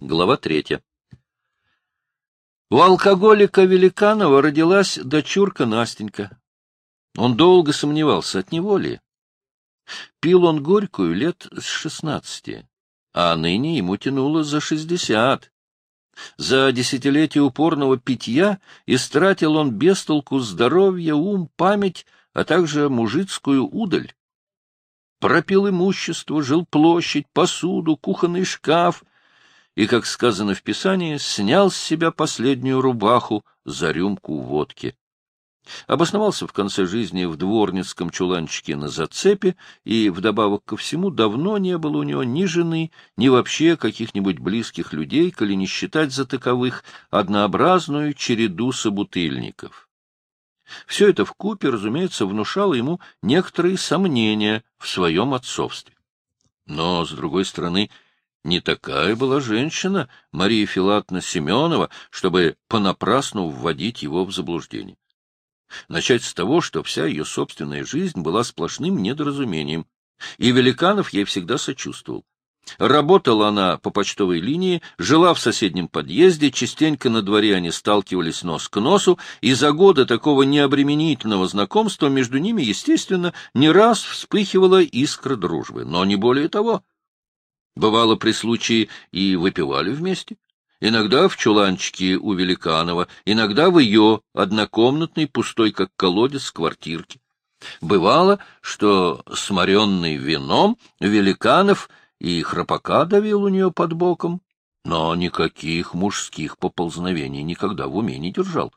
Глава третья. У алкоголика Великанова родилась дочурка Настенька. Он долго сомневался, от него ли. Пил он горькую лет с шестнадцати, а ныне ему тянуло за шестьдесят. За десятилетие упорного питья истратил он бестолку здоровье, ум, память, а также мужицкую удаль. Пропил имущество, жил площадь, посуду, кухонный шкаф и, как сказано в Писании, снял с себя последнюю рубаху за рюмку водки. Обосновался в конце жизни в дворницком чуланчике на зацепе, и, вдобавок ко всему, давно не было у него ни жены, ни вообще каких-нибудь близких людей, коли не считать за таковых однообразную череду собутыльников. Все это вкупе, разумеется, внушало ему некоторые сомнения в своем отцовстве. Но, с другой стороны, не такая была женщина, Мария Филатовна Семенова, чтобы понапрасну вводить его в заблуждение. Начать с того, что вся ее собственная жизнь была сплошным недоразумением, и Великанов ей всегда сочувствовал. Работала она по почтовой линии, жила в соседнем подъезде, частенько на дворе они сталкивались нос к носу, и за годы такого необременительного знакомства между ними, естественно, не раз вспыхивала искра дружбы, но не более того. Бывало, при случае и выпивали вместе. Иногда в чуланчике у Великанова, иногда в ее однокомнатной, пустой как колодец, квартирке. Бывало, что, сморенный вином, Великанов и храпака давил у нее под боком, но никаких мужских поползновений никогда в уме не держал.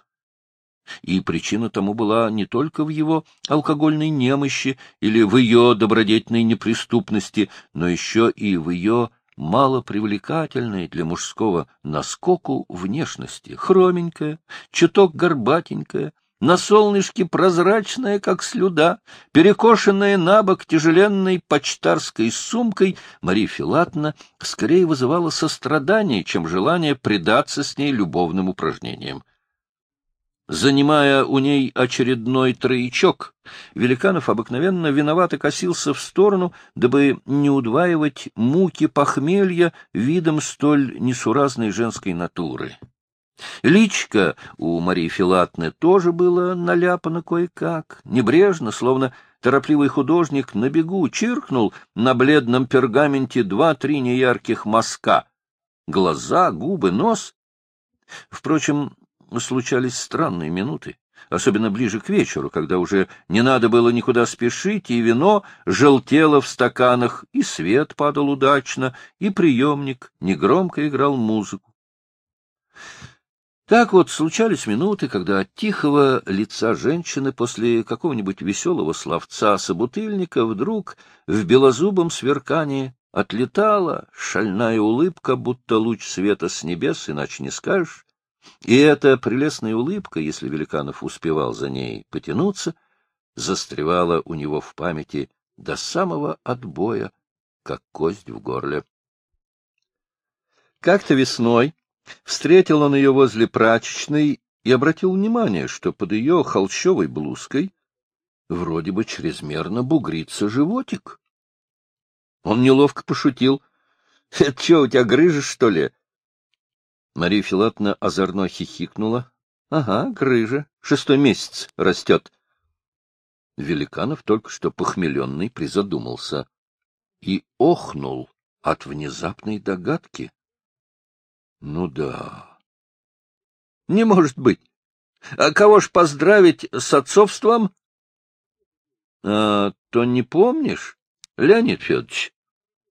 И причина тому была не только в его алкогольной немощи или в ее добродетельной неприступности, но еще и в ее малопривлекательной для мужского наскоку внешности, хроменькая, чуток горбатенькая, на солнышке прозрачная, как слюда, перекошенная на бок тяжеленной почтарской сумкой, Мария Филатовна скорее вызывала сострадание, чем желание предаться с ней любовным упражнениям. Занимая у ней очередной троечок, Великанов обыкновенно виновато косился в сторону, дабы не удваивать муки похмелья видом столь несуразной женской натуры. Личка у Марии Филатны тоже было наляпано кое-как, небрежно, словно торопливый художник на бегу чиркнул на бледном пергаменте два-три неярких мазка. Глаза, губы, нос. Впрочем, случались странные минуты, особенно ближе к вечеру, когда уже не надо было никуда спешить, и вино желтело в стаканах, и свет падал удачно, и приемник негромко играл музыку. Так вот случались минуты, когда от тихого лица женщины после какого-нибудь веселого словца собутыльника вдруг в белозубом сверкании отлетала шальная улыбка, будто луч света с небес, иначе не скажешь, и эта прелестная улыбка, если Великанов успевал за ней потянуться, застревала у него в памяти до самого отбоя, как кость в горле. Как-то весной встретил он ее возле прачечной и обратил внимание, что под ее холщовой блузкой вроде бы чрезмерно бугрится животик. Он неловко пошутил. — Это что, у тебя грыжа, что ли? Мария Филатовна озорно хихикнула. — Ага, грыжа. Шестой месяц растет. Великанов, только что похмеленный, призадумался и охнул от внезапной догадки. — Ну да. — Не может быть. А кого ж поздравить с отцовством? — А то не помнишь, Леонид Федорович?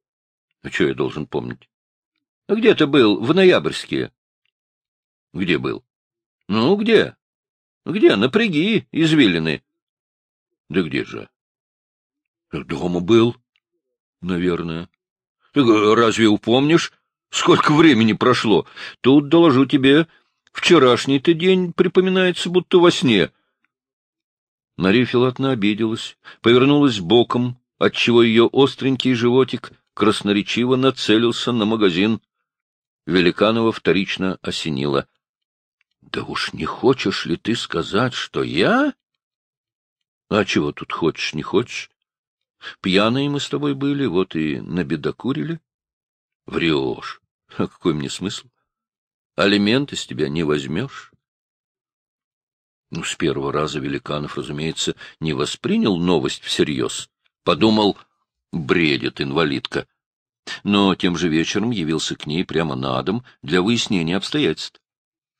— А что я должен помнить? — Где ты был в ноябрьске? — Где был? — Ну, где? — Где? Напряги, извилины. — Да где же? — Дома был, наверное. — Ты разве упомнишь, сколько времени прошло? Тут, доложу тебе, вчерашний-то день припоминается, будто во сне. Мария Филатовна обиделась, повернулась боком, отчего ее остренький животик красноречиво нацелился на магазин. Великанова вторично осенила. Да уж не хочешь ли ты сказать, что я? А чего тут хочешь, не хочешь? Пьяные мы с тобой были, вот и набедокурили. Врешь. А какой мне смысл? Алименты с тебя не возьмешь. Ну, с первого раза Великанов, разумеется, не воспринял новость всерьез. Подумал, бредит инвалидка. Но тем же вечером явился к ней прямо на дом для выяснения обстоятельств.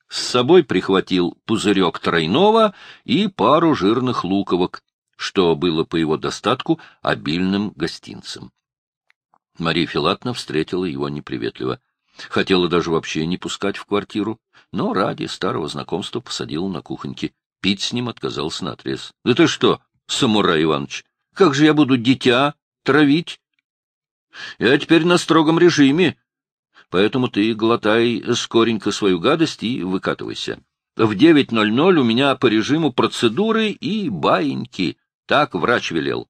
С собой прихватил пузырек тройного и пару жирных луковок, что было по его достатку обильным гостинцем. Мария Филатовна встретила его неприветливо. Хотела даже вообще не пускать в квартиру, но ради старого знакомства посадила на кухоньке. Пить с ним отказался наотрез. — Да ты что, самурай Иванович, как же я буду дитя травить? Я теперь на строгом режиме, поэтому ты глотай скоренько свою гадость и выкатывайся. В 9.00 у меня по режиму процедуры и баиньки. Так врач велел.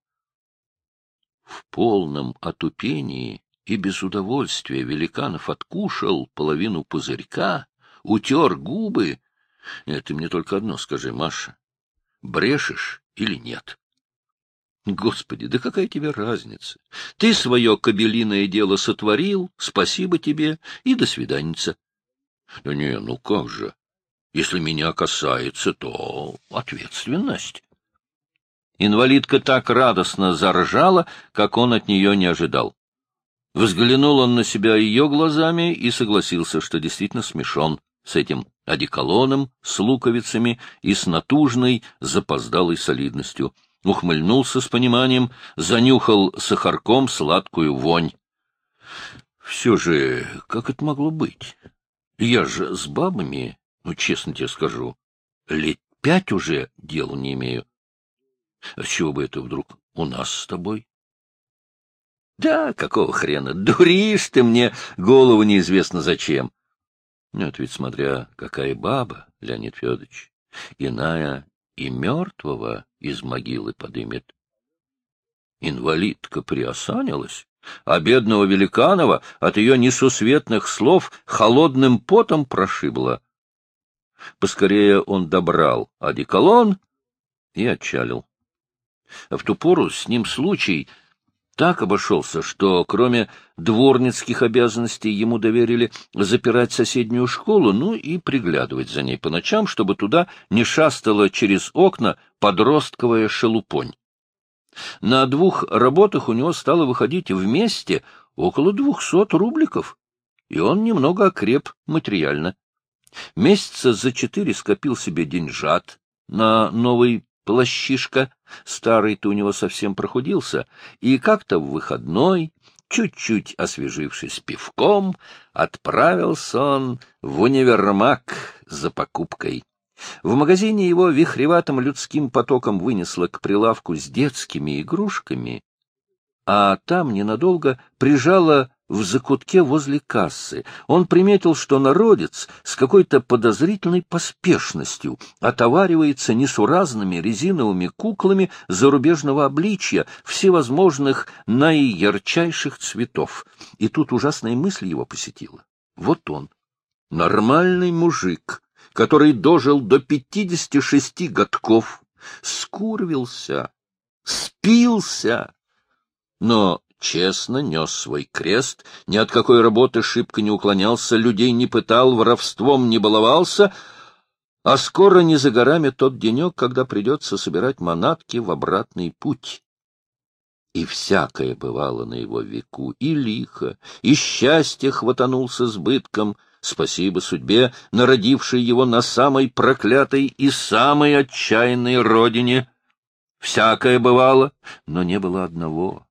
В полном отупении и без удовольствия Великанов откушал половину пузырька, утер губы. Нет, ты мне только одно скажи, Маша, брешешь или нет? Господи, да какая тебе разница? Ты свое кабелиное дело сотворил, спасибо тебе, и до свиданица. Да не, ну как же? Если меня касается, то ответственность. Инвалидка так радостно заржала, как он от нее не ожидал. Взглянул он на себя ее глазами и согласился, что действительно смешон с этим одеколоном, с луковицами и с натужной, запоздалой солидностью — ухмыльнулся с пониманием, занюхал сахарком сладкую вонь. Все же, как это могло быть? Я же с бабами, ну, честно тебе скажу, лет пять уже дел не имею. А с чего бы это вдруг у нас с тобой? Да, какого хрена? Дуришь ты мне голову неизвестно зачем. Нет, ведь смотря какая баба, Леонид Федорович, иная и мертвого из могилы подымет. Инвалидка приосанилась, а бедного Великанова от ее несусветных слов холодным потом прошибло. Поскорее он добрал одеколон и отчалил. В ту пору с ним случай так обошелся, что кроме дворницких обязанностей ему доверили запирать соседнюю школу, ну и приглядывать за ней по ночам, чтобы туда не шастала через окна подростковая шелупонь. На двух работах у него стало выходить вместе около двухсот рубликов, и он немного окреп материально. Месяца за четыре скопил себе деньжат на новый плащишка, старый-то у него совсем прохудился, и как-то в выходной, чуть-чуть освежившись пивком, отправился он в универмаг за покупкой. В магазине его вихреватым людским потоком вынесло к прилавку с детскими игрушками, а там ненадолго прижало в закутке возле кассы. Он приметил, что народец с какой-то подозрительной поспешностью отоваривается несуразными резиновыми куклами зарубежного обличья, всевозможных наиярчайших цветов. И тут ужасная мысль его посетила. Вот он, нормальный мужик, который дожил до пятидесяти шести годков, скурвился, спился, но честно нес свой крест, ни от какой работы шибко не уклонялся, людей не пытал, воровством не баловался, а скоро не за горами тот денек, когда придется собирать манатки в обратный путь. И всякое бывало на его веку, и лихо, и счастье хватанулся с бытком, спасибо судьбе, народившей его на самой проклятой и самой отчаянной родине. Всякое бывало, но не было одного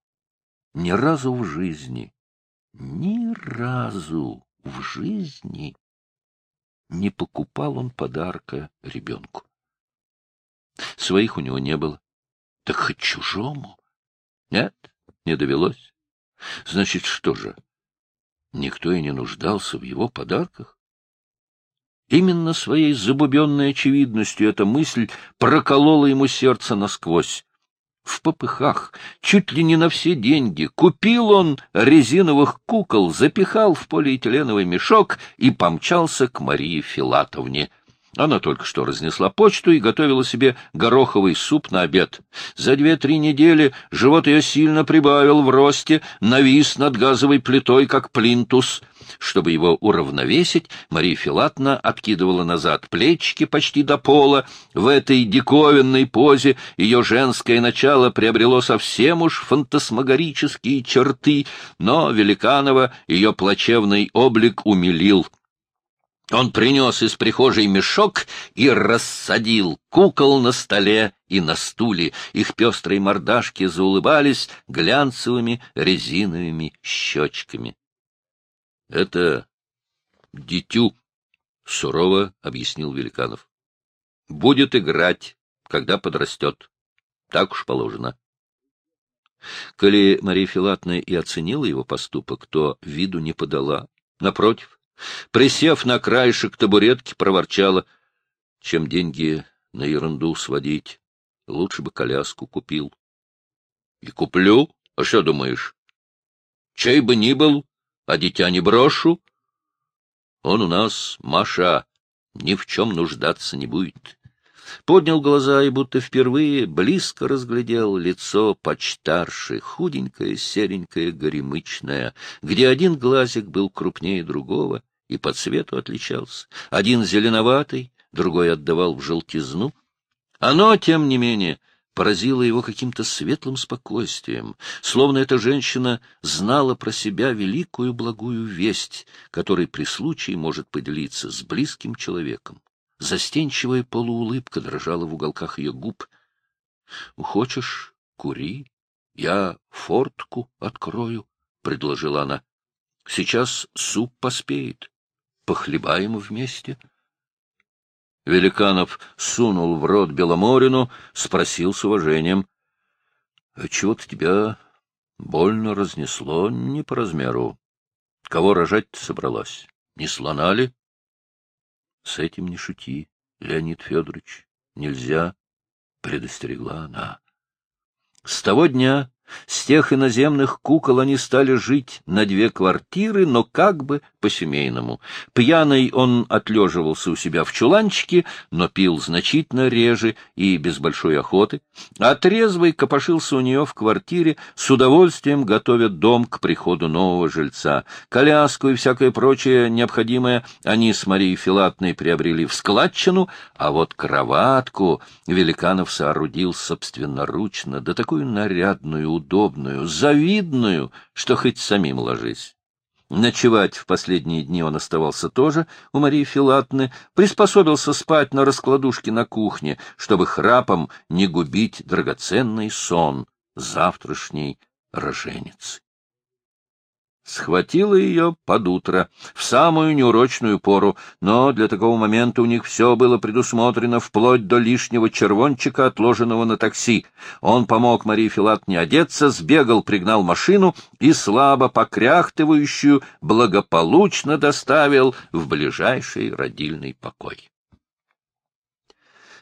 ни разу в жизни, ни разу в жизни не покупал он подарка ребенку. Своих у него не было. Так хоть чужому? Нет, не довелось. Значит, что же, никто и не нуждался в его подарках? Именно своей забубенной очевидностью эта мысль проколола ему сердце насквозь в попыхах, чуть ли не на все деньги. Купил он резиновых кукол, запихал в полиэтиленовый мешок и помчался к Марии Филатовне. Она только что разнесла почту и готовила себе гороховый суп на обед. За две-три недели живот ее сильно прибавил в росте, навис над газовой плитой, как плинтус. Чтобы его уравновесить, Мария Филатна откидывала назад плечики почти до пола. В этой диковинной позе ее женское начало приобрело совсем уж фантасмагорические черты, но Великанова ее плачевный облик умилил. Он принес из прихожей мешок и рассадил кукол на столе и на стуле. Их пестрые мордашки заулыбались глянцевыми резиновыми щечками. — Это дитю, — сурово объяснил Великанов. — Будет играть, когда подрастет. Так уж положено. Коли Мария Филатовна и оценила его поступок, то виду не подала. Напротив, Присев на краешек табуретки, проворчала, чем деньги на ерунду сводить. Лучше бы коляску купил. — И куплю? А что думаешь? Чей бы ни был, а дитя не брошу. Он у нас, Маша, ни в чем нуждаться не будет поднял глаза и будто впервые близко разглядел лицо почтарши, худенькое, серенькое, горемычное, где один глазик был крупнее другого и по цвету отличался. Один зеленоватый, другой отдавал в желтизну. Оно, тем не менее, поразило его каким-то светлым спокойствием, словно эта женщина знала про себя великую благую весть, которой при случае может поделиться с близким человеком. Застенчивая полуулыбка дрожала в уголках ее губ. — Хочешь, кури, я фортку открою, — предложила она. — Сейчас суп поспеет. Похлебаем вместе. Великанов сунул в рот Беломорину, спросил с уважением. — Чего-то тебя больно разнесло не по размеру. Кого рожать собралась? Не слона ли? С этим не шути, Леонид Федорович. Нельзя, — предостерегла она. С того дня с тех иноземных кукол они стали жить на две квартиры, но как бы по-семейному. Пьяный он отлеживался у себя в чуланчике, но пил значительно реже и без большой охоты, а трезвый копошился у нее в квартире, с удовольствием готовя дом к приходу нового жильца. Коляску и всякое прочее необходимое они с Марией Филатной приобрели в складчину, а вот кроватку Великанов соорудил собственноручно, да такую нарядную, удобную, завидную, что хоть самим ложись. Ночевать в последние дни он оставался тоже у Марии Филатны, приспособился спать на раскладушке на кухне, чтобы храпом не губить драгоценный сон завтрашней роженицы схватила ее под утро, в самую неурочную пору, но для такого момента у них все было предусмотрено вплоть до лишнего червончика, отложенного на такси. Он помог Марии Филатне одеться, сбегал, пригнал машину и слабо покряхтывающую благополучно доставил в ближайший родильный покой.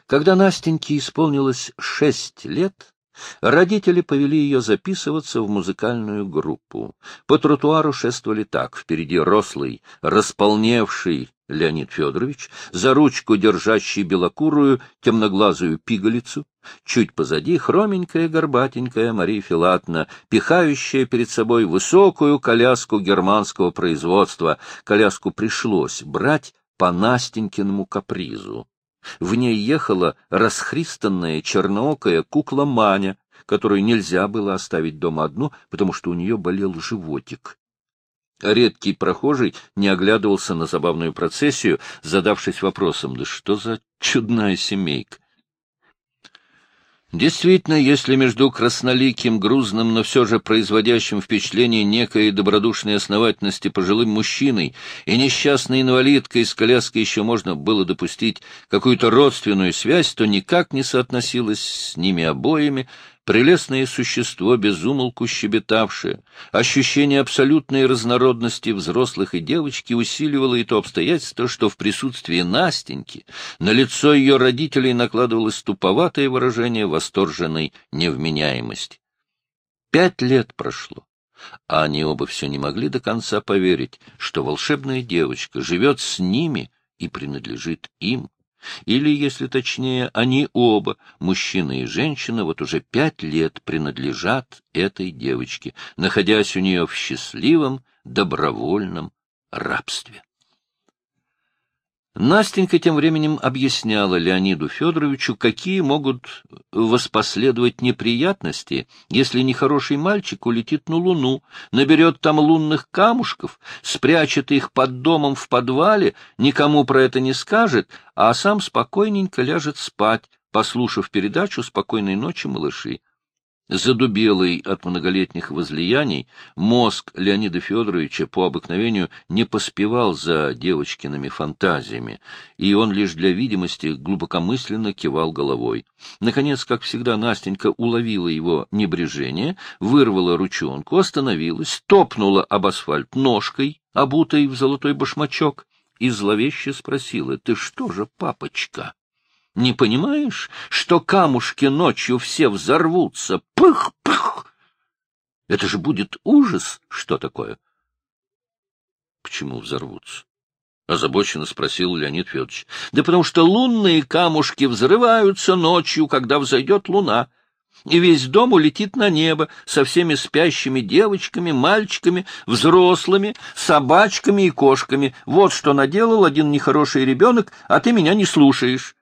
Когда Настеньке исполнилось шесть лет, Родители повели ее записываться в музыкальную группу. По тротуару шествовали так. Впереди рослый, располневший Леонид Федорович, за ручку держащий белокурую, темноглазую пигалицу, чуть позади хроменькая, горбатенькая Мария Филатна, пихающая перед собой высокую коляску германского производства. Коляску пришлось брать по Настенькиному капризу. В ней ехала расхристанная черноокая кукла Маня, которую нельзя было оставить дома одну, потому что у нее болел животик. Редкий прохожий не оглядывался на забавную процессию, задавшись вопросом, да что за чудная семейка? Действительно, если между красноликим, грузным, но все же производящим впечатление некой добродушной основательности пожилым мужчиной и несчастной инвалидкой с коляской еще можно было допустить какую-то родственную связь, то никак не соотносилось с ними обоими прелестное существо, безумолку щебетавшее. Ощущение абсолютной разнородности взрослых и девочки усиливало и то обстоятельство, что в присутствии Настеньки на лицо ее родителей накладывалось туповатое выражение восторженной невменяемости. Пять лет прошло, а они оба все не могли до конца поверить, что волшебная девочка живет с ними и принадлежит им. Или, если точнее, они оба, мужчина и женщина, вот уже пять лет принадлежат этой девочке, находясь у нее в счастливом, добровольном рабстве. Настенька тем временем объясняла Леониду Федоровичу, какие могут воспоследовать неприятности, если нехороший мальчик улетит на Луну, наберет там лунных камушков, спрячет их под домом в подвале, никому про это не скажет, а сам спокойненько ляжет спать, послушав передачу «Спокойной ночи, малыши». Задубелый от многолетних возлияний, мозг Леонида Федоровича по обыкновению не поспевал за девочкиными фантазиями, и он лишь для видимости глубокомысленно кивал головой. Наконец, как всегда, Настенька уловила его небрежение, вырвала ручонку, остановилась, топнула об асфальт ножкой, обутой в золотой башмачок, и зловеще спросила, «Ты что же, папочка?» Не понимаешь, что камушки ночью все взорвутся? Пых-пых! Это же будет ужас! Что такое? Почему взорвутся? — озабоченно спросил Леонид Федорович. — Да потому что лунные камушки взрываются ночью, когда взойдет луна, и весь дом улетит на небо со всеми спящими девочками, мальчиками, взрослыми, собачками и кошками. Вот что наделал один нехороший ребенок, а ты меня не слушаешь.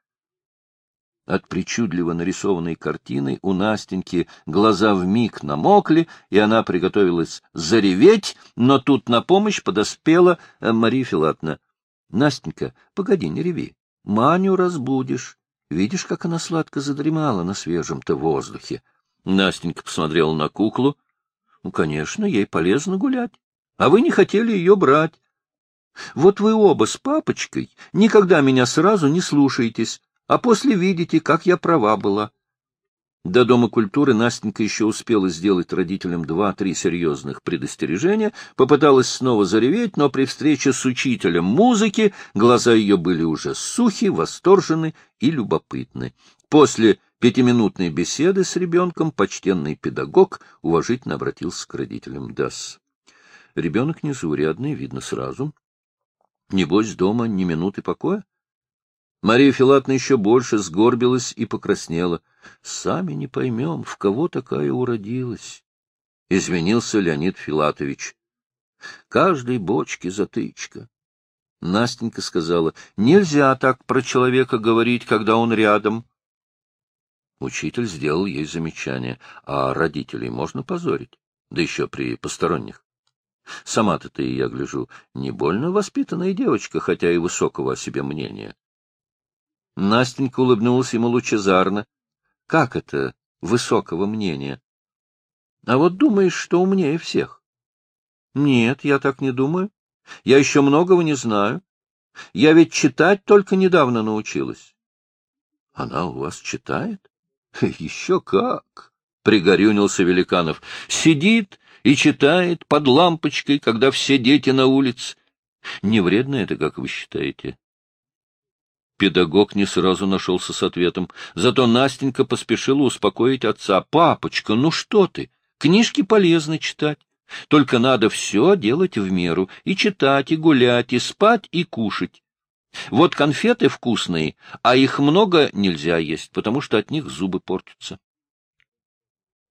От причудливо нарисованной картины у Настеньки глаза вмиг намокли, и она приготовилась зареветь, но тут на помощь подоспела э, Мария Филатовна. — Настенька, погоди, не реви. Маню разбудишь. Видишь, как она сладко задремала на свежем-то воздухе. Настенька посмотрела на куклу. — Ну, конечно, ей полезно гулять. А вы не хотели ее брать. Вот вы оба с папочкой никогда меня сразу не слушаетесь а после видите, как я права была. До Дома культуры Настенька еще успела сделать родителям два-три серьезных предостережения, попыталась снова зареветь, но при встрече с учителем музыки глаза ее были уже сухи, восторжены и любопытны. После пятиминутной беседы с ребенком почтенный педагог уважительно обратился к родителям ДАС. Ребенок незаурядный, видно сразу. Небось, дома ни минуты покоя? Мария Филатовна еще больше сгорбилась и покраснела. Сами не поймем, в кого такая уродилась. Извинился Леонид Филатович. Каждой бочке затычка. Настенька сказала, нельзя так про человека говорить, когда он рядом. Учитель сделал ей замечание, а родителей можно позорить, да еще при посторонних. Сама-то ты, я гляжу, не больно воспитанная девочка, хотя и высокого о себе мнения. Настенька улыбнулась ему лучезарно. — Как это высокого мнения? — А вот думаешь, что умнее всех? — Нет, я так не думаю. Я еще многого не знаю. Я ведь читать только недавно научилась. — Она у вас читает? — Еще как! — пригорюнился Великанов. — Сидит и читает под лампочкой, когда все дети на улице. Не вредно это, как вы считаете? Педагог не сразу нашелся с ответом. Зато Настенька поспешила успокоить отца. — Папочка, ну что ты? Книжки полезно читать. Только надо все делать в меру. И читать, и гулять, и спать, и кушать. Вот конфеты вкусные, а их много нельзя есть, потому что от них зубы портятся.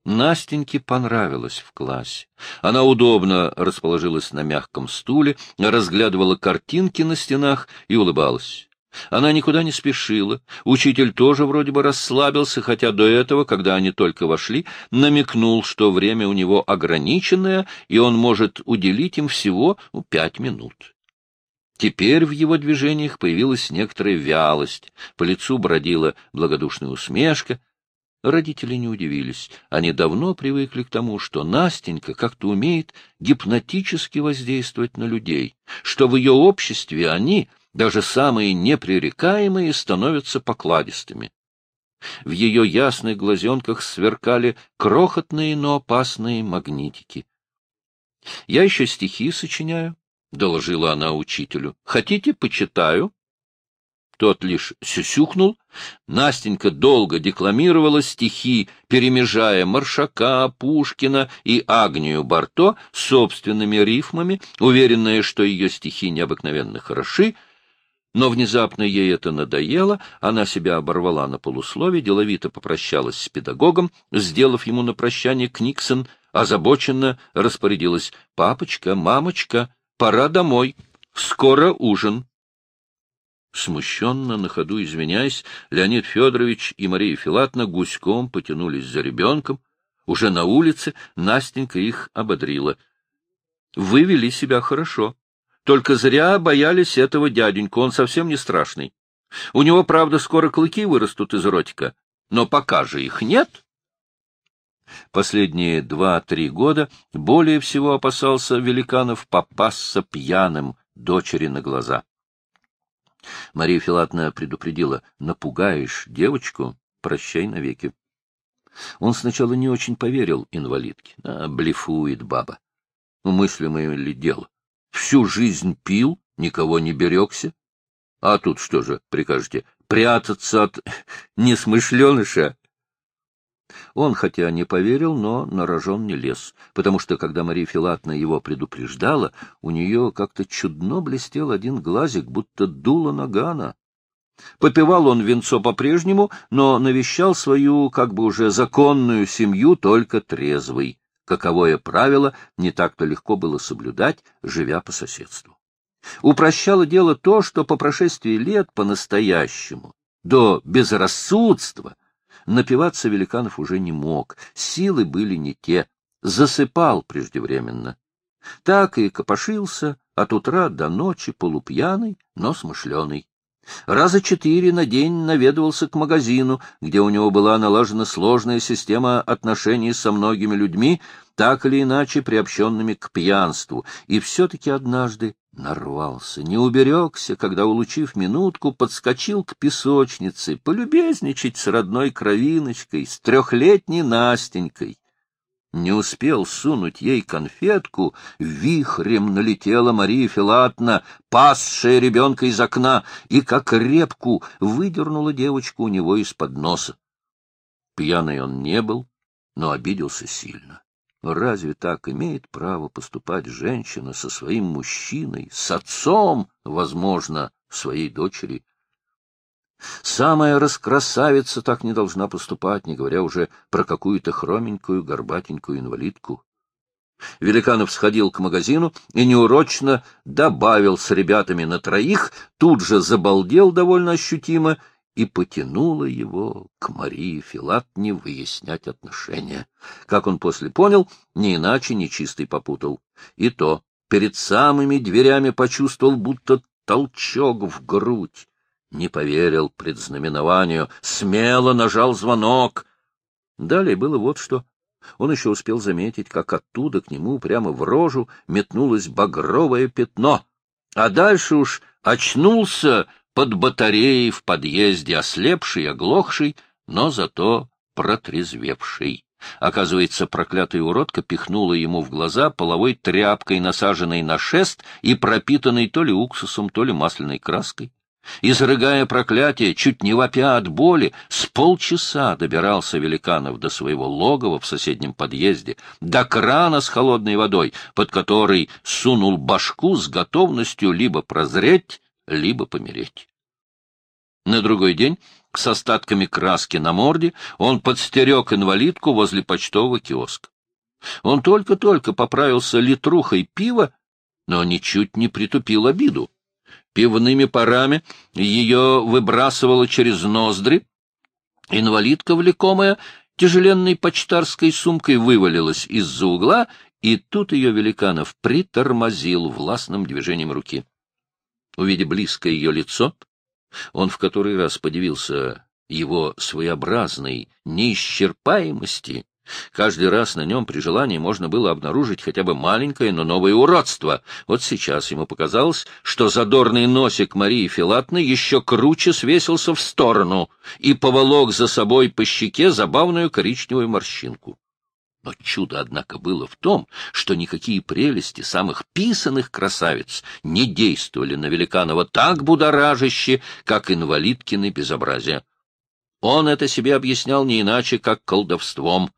Настеньке понравилось в классе. Она удобно расположилась на мягком стуле, разглядывала картинки на стенах и улыбалась. Она никуда не спешила. Учитель тоже вроде бы расслабился, хотя до этого, когда они только вошли, намекнул, что время у него ограниченное, и он может уделить им всего ну, пять минут. Теперь в его движениях появилась некоторая вялость, по лицу бродила благодушная усмешка. Родители не удивились. Они давно привыкли к тому, что Настенька как-то умеет гипнотически воздействовать на людей, что в ее обществе они — даже самые непререкаемые становятся покладистыми. В ее ясных глазенках сверкали крохотные, но опасные магнитики. — Я еще стихи сочиняю, — доложила она учителю. — Хотите, почитаю? Тот лишь сюсюкнул. Настенька долго декламировала стихи, перемежая Маршака, Пушкина и Агнию Барто собственными рифмами, уверенная, что ее стихи необыкновенно хороши, Но внезапно ей это надоело, она себя оборвала на полуслове, деловито попрощалась с педагогом, сделав ему на прощание Книксон, озабоченно распорядилась «Папочка, мамочка, пора домой, скоро ужин». Смущенно, на ходу извиняясь, Леонид Федорович и Мария Филатовна гуськом потянулись за ребенком. Уже на улице Настенька их ободрила. — Вы вели себя хорошо. Только зря боялись этого дяденьку, он совсем не страшный. У него, правда, скоро клыки вырастут из ротика, но пока же их нет. Последние два-три года более всего опасался Великанов попасться пьяным дочери на глаза. Мария Филатовна предупредила, напугаешь девочку, прощай навеки. Он сначала не очень поверил инвалидке. А, блефует баба. Умыслимое ли дело? Всю жизнь пил, никого не берегся. А тут что же, прикажете, прятаться от несмышленыша? Он, хотя не поверил, но на рожон не лез, потому что, когда Мария Филатовна его предупреждала, у нее как-то чудно блестел один глазик, будто дуло нагана. Попивал он венцо по-прежнему, но навещал свою, как бы уже законную семью, только трезвый. Каковое правило не так-то легко было соблюдать, живя по соседству. Упрощало дело то, что по прошествии лет по-настоящему, до безрассудства, Напиваться Великанов уже не мог, силы были не те, засыпал преждевременно. Так и копошился от утра до ночи полупьяный, но смышленый. Раза четыре на день наведывался к магазину, где у него была налажена сложная система отношений со многими людьми, так или иначе приобщенными к пьянству, и все-таки однажды Нарвался, не уберегся, когда, улучив минутку, подскочил к песочнице, полюбезничать с родной кровиночкой, с трехлетней Настенькой. Не успел сунуть ей конфетку, вихрем налетела Мария Филатна, пасшая ребенка из окна, и как репку выдернула девочку у него из-под носа. Пьяный он не был, но обиделся сильно. Разве так имеет право поступать женщина со своим мужчиной, с отцом, возможно, своей дочери? Самая раскрасавица так не должна поступать, не говоря уже про какую-то хроменькую, горбатенькую инвалидку. Великанов сходил к магазину и неурочно добавил с ребятами на троих, тут же забалдел довольно ощутимо и потянула его к Марии Филатне выяснять отношения. Как он после понял, не иначе нечистый попутал. И то перед самыми дверями почувствовал, будто толчок в грудь. Не поверил предзнаменованию, смело нажал звонок. Далее было вот что. Он еще успел заметить, как оттуда к нему прямо в рожу метнулось багровое пятно. А дальше уж очнулся под батареей в подъезде, ослепший, оглохший, но зато протрезвевший. Оказывается, проклятая уродка пихнула ему в глаза половой тряпкой, насаженной на шест и пропитанной то ли уксусом, то ли масляной краской. Изрыгая проклятие, чуть не вопя от боли, с полчаса добирался Великанов до своего логова в соседнем подъезде, до крана с холодной водой, под который сунул башку с готовностью либо прозреть, либо помереть. На другой день с остатками краски на морде он подстерег инвалидку возле почтового киоска. Он только-только поправился литрухой пива, но ничуть не притупил обиду. Пивными парами ее выбрасывало через ноздри. Инвалидка, влекомая тяжеленной почтарской сумкой, вывалилась из-за угла, и тут ее Великанов притормозил властным движением руки. Увидя близкое ее лицо, он в который раз подивился его своеобразной неисчерпаемости. Каждый раз на нем при желании можно было обнаружить хотя бы маленькое, но новое уродство. Вот сейчас ему показалось, что задорный носик Марии Филатны еще круче свесился в сторону и поволок за собой по щеке забавную коричневую морщинку. Но чудо, однако, было в том, что никакие прелести самых писанных красавиц не действовали на Великанова так будоражаще, как инвалидкины безобразия. Он это себе объяснял не иначе, как колдовством.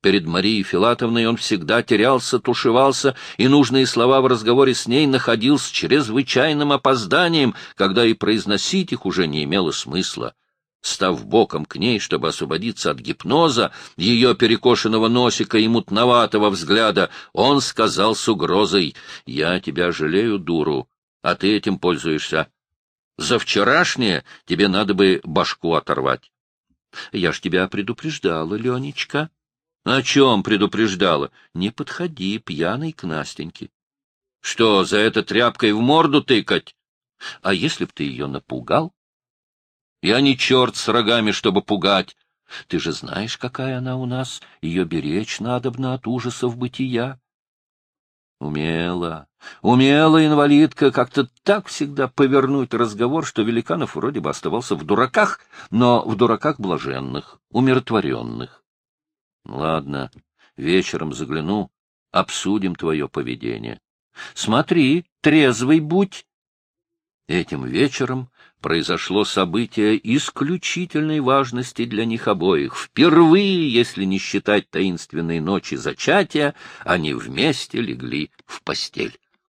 Перед Марией Филатовной он всегда терялся, тушевался, и нужные слова в разговоре с ней находил с чрезвычайным опозданием, когда и произносить их уже не имело смысла. Став боком к ней, чтобы освободиться от гипноза, ее перекошенного носика и мутноватого взгляда, он сказал с угрозой, «Я тебя жалею, дуру, а ты этим пользуешься. За вчерашнее тебе надо бы башку оторвать». «Я ж тебя предупреждала, Ленечка». О чем предупреждала? Не подходи, пьяный, к Настеньке. Что, за это тряпкой в морду тыкать? А если б ты ее напугал? Я не черт с рогами, чтобы пугать. Ты же знаешь, какая она у нас. Ее беречь надобно от ужасов бытия. Умела, умела инвалидка как-то так всегда повернуть разговор, что Великанов вроде бы оставался в дураках, но в дураках блаженных, умиротворенных. Ладно, вечером загляну, обсудим твое поведение. Смотри, трезвый будь. Этим вечером произошло событие исключительной важности для них обоих. Впервые, если не считать таинственной ночи зачатия, они вместе легли в постель.